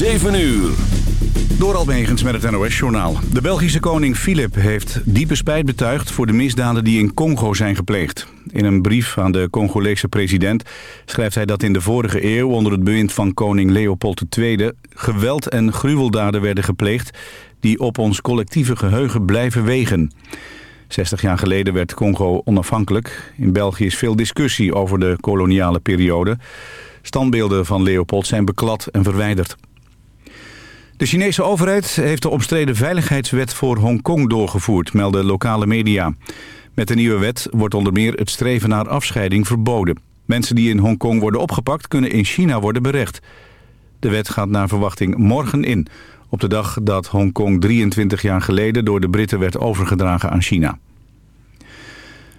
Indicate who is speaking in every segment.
Speaker 1: 7 uur.
Speaker 2: Door Almegens met het NOS-journaal. De Belgische koning Filip heeft diepe spijt betuigd... voor de misdaden die in Congo zijn gepleegd. In een brief aan de Congolese president schrijft hij dat in de vorige eeuw... onder het bewind van koning Leopold II... geweld en gruweldaden werden gepleegd... die op ons collectieve geheugen blijven wegen. 60 jaar geleden werd Congo onafhankelijk. In België is veel discussie over de koloniale periode. Standbeelden van Leopold zijn beklad en verwijderd. De Chinese overheid heeft de omstreden veiligheidswet voor Hongkong doorgevoerd, melden lokale media. Met de nieuwe wet wordt onder meer het streven naar afscheiding verboden. Mensen die in Hongkong worden opgepakt kunnen in China worden berecht. De wet gaat naar verwachting morgen in, op de dag dat Hongkong 23 jaar geleden door de Britten werd overgedragen aan China.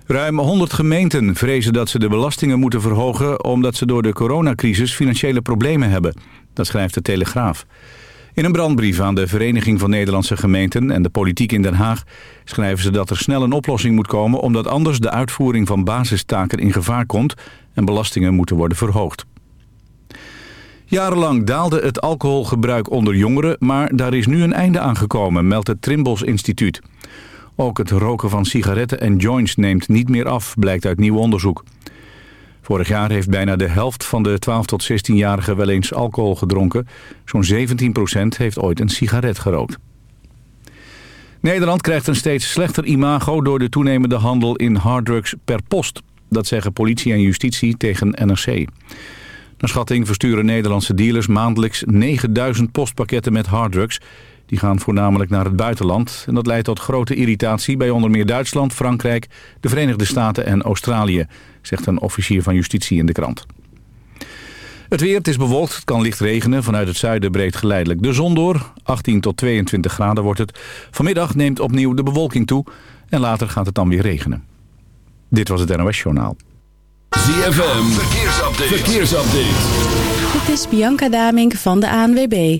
Speaker 2: Ruim 100 gemeenten vrezen dat ze de belastingen moeten verhogen... omdat ze door de coronacrisis financiële problemen hebben. Dat schrijft de Telegraaf. In een brandbrief aan de Vereniging van Nederlandse Gemeenten en de politiek in Den Haag schrijven ze dat er snel een oplossing moet komen omdat anders de uitvoering van basistaken in gevaar komt en belastingen moeten worden verhoogd. Jarenlang daalde het alcoholgebruik onder jongeren, maar daar is nu een einde aan gekomen, meldt het Trimbos Instituut. Ook het roken van sigaretten en joints neemt niet meer af, blijkt uit nieuw onderzoek. Vorig jaar heeft bijna de helft van de 12 tot 16-jarigen wel eens alcohol gedronken. Zo'n 17% heeft ooit een sigaret gerookt. Nederland krijgt een steeds slechter imago door de toenemende handel in harddrugs per post. Dat zeggen politie en justitie tegen NRC. Naar schatting versturen Nederlandse dealers maandelijks 9000 postpakketten met harddrugs. Die gaan voornamelijk naar het buitenland. En dat leidt tot grote irritatie bij onder meer Duitsland, Frankrijk, de Verenigde Staten en Australië, zegt een officier van justitie in de krant. Het weer, het is bewolkt, het kan licht regenen. Vanuit het zuiden breekt geleidelijk de zon door. 18 tot 22 graden wordt het. Vanmiddag neemt opnieuw de bewolking toe en later gaat het dan weer regenen. Dit was het NOS Journaal.
Speaker 1: ZFM, verkeersupdate. verkeersupdate.
Speaker 3: Dit is Bianca Damink van de ANWB.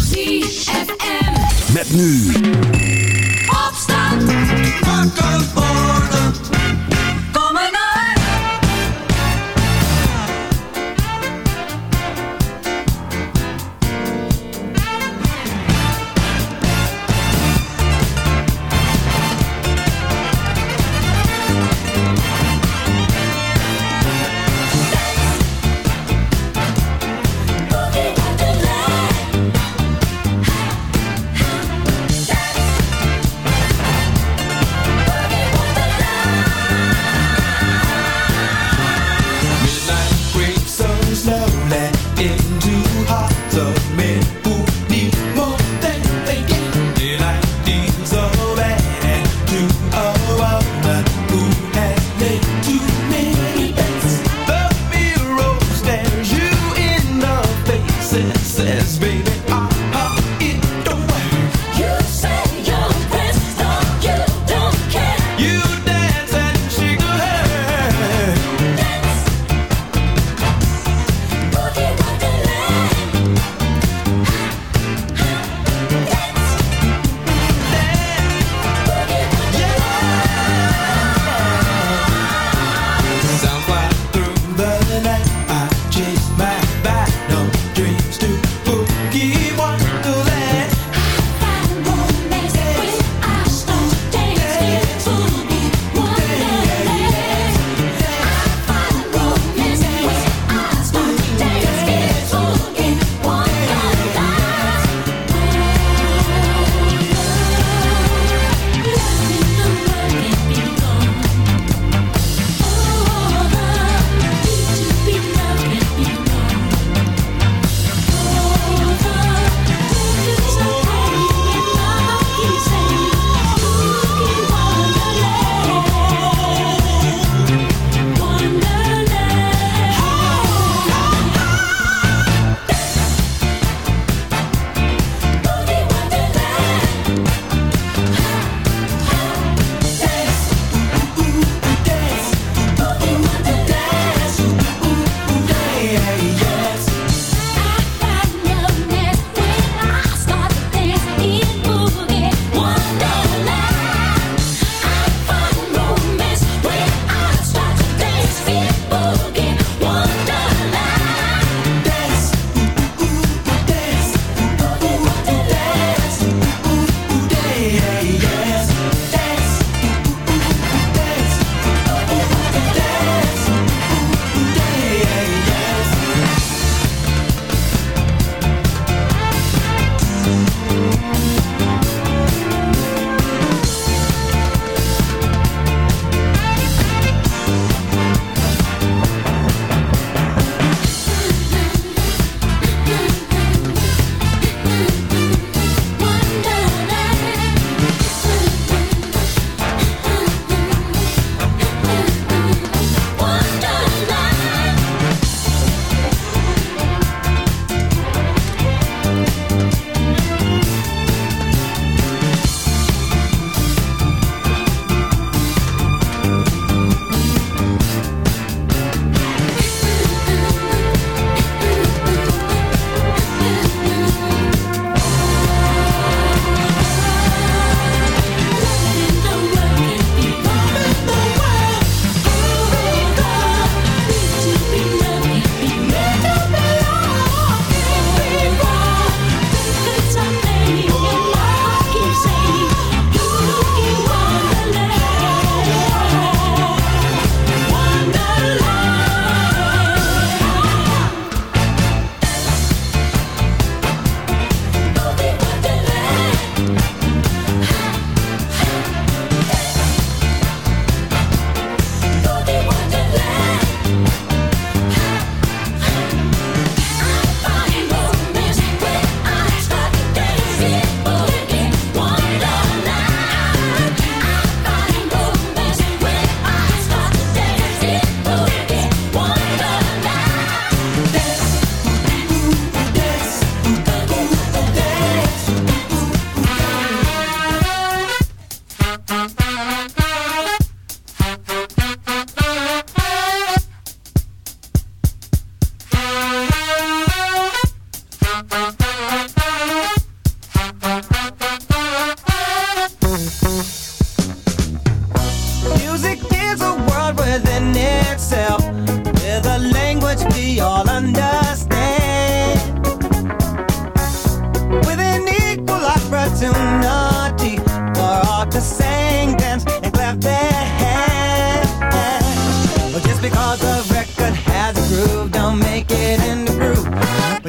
Speaker 1: Met nu
Speaker 4: Opstand. Wakker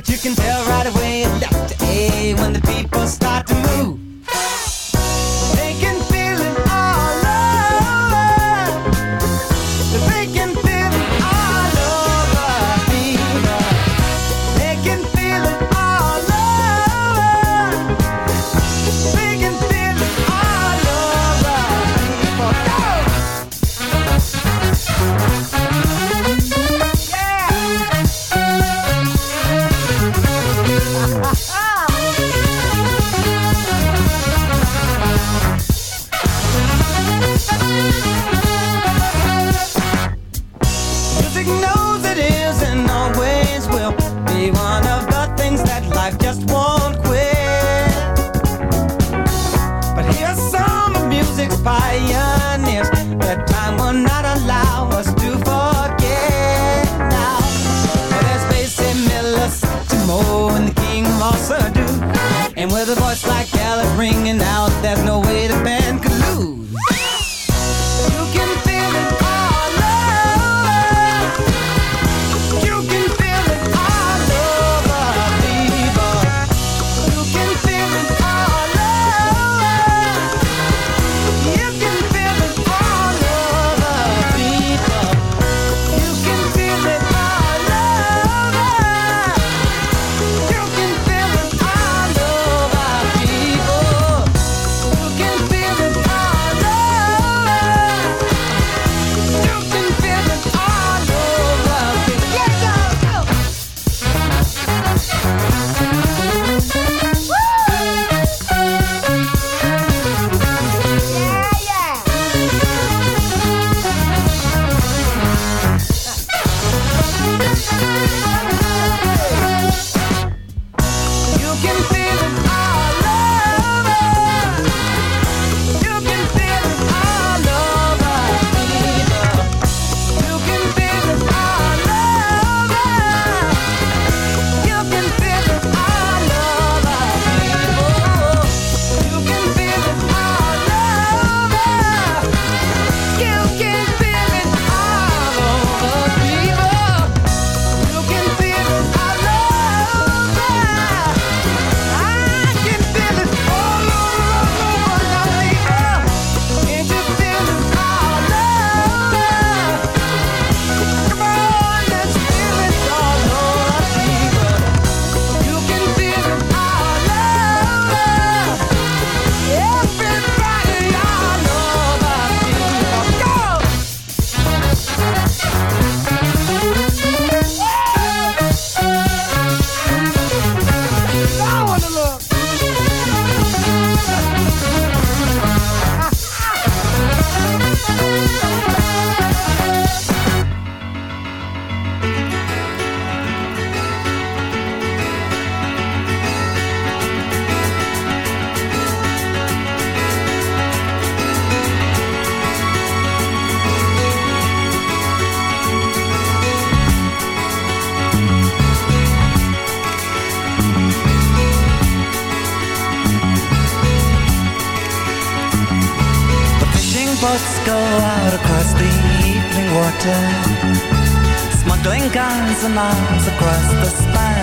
Speaker 5: But you can tell right away that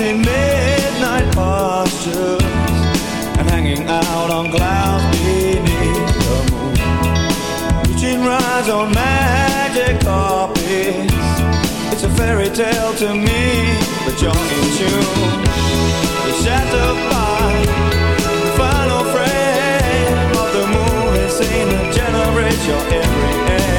Speaker 6: In midnight postures and hanging out on clouds beneath the moon. Reaching rides on magic carpets. It's a fairy tale to me, but you're in tune. You're shattered by the final frame of the moon. It's seen to generate your every.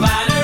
Speaker 6: In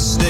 Speaker 1: mistake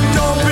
Speaker 6: you don't be.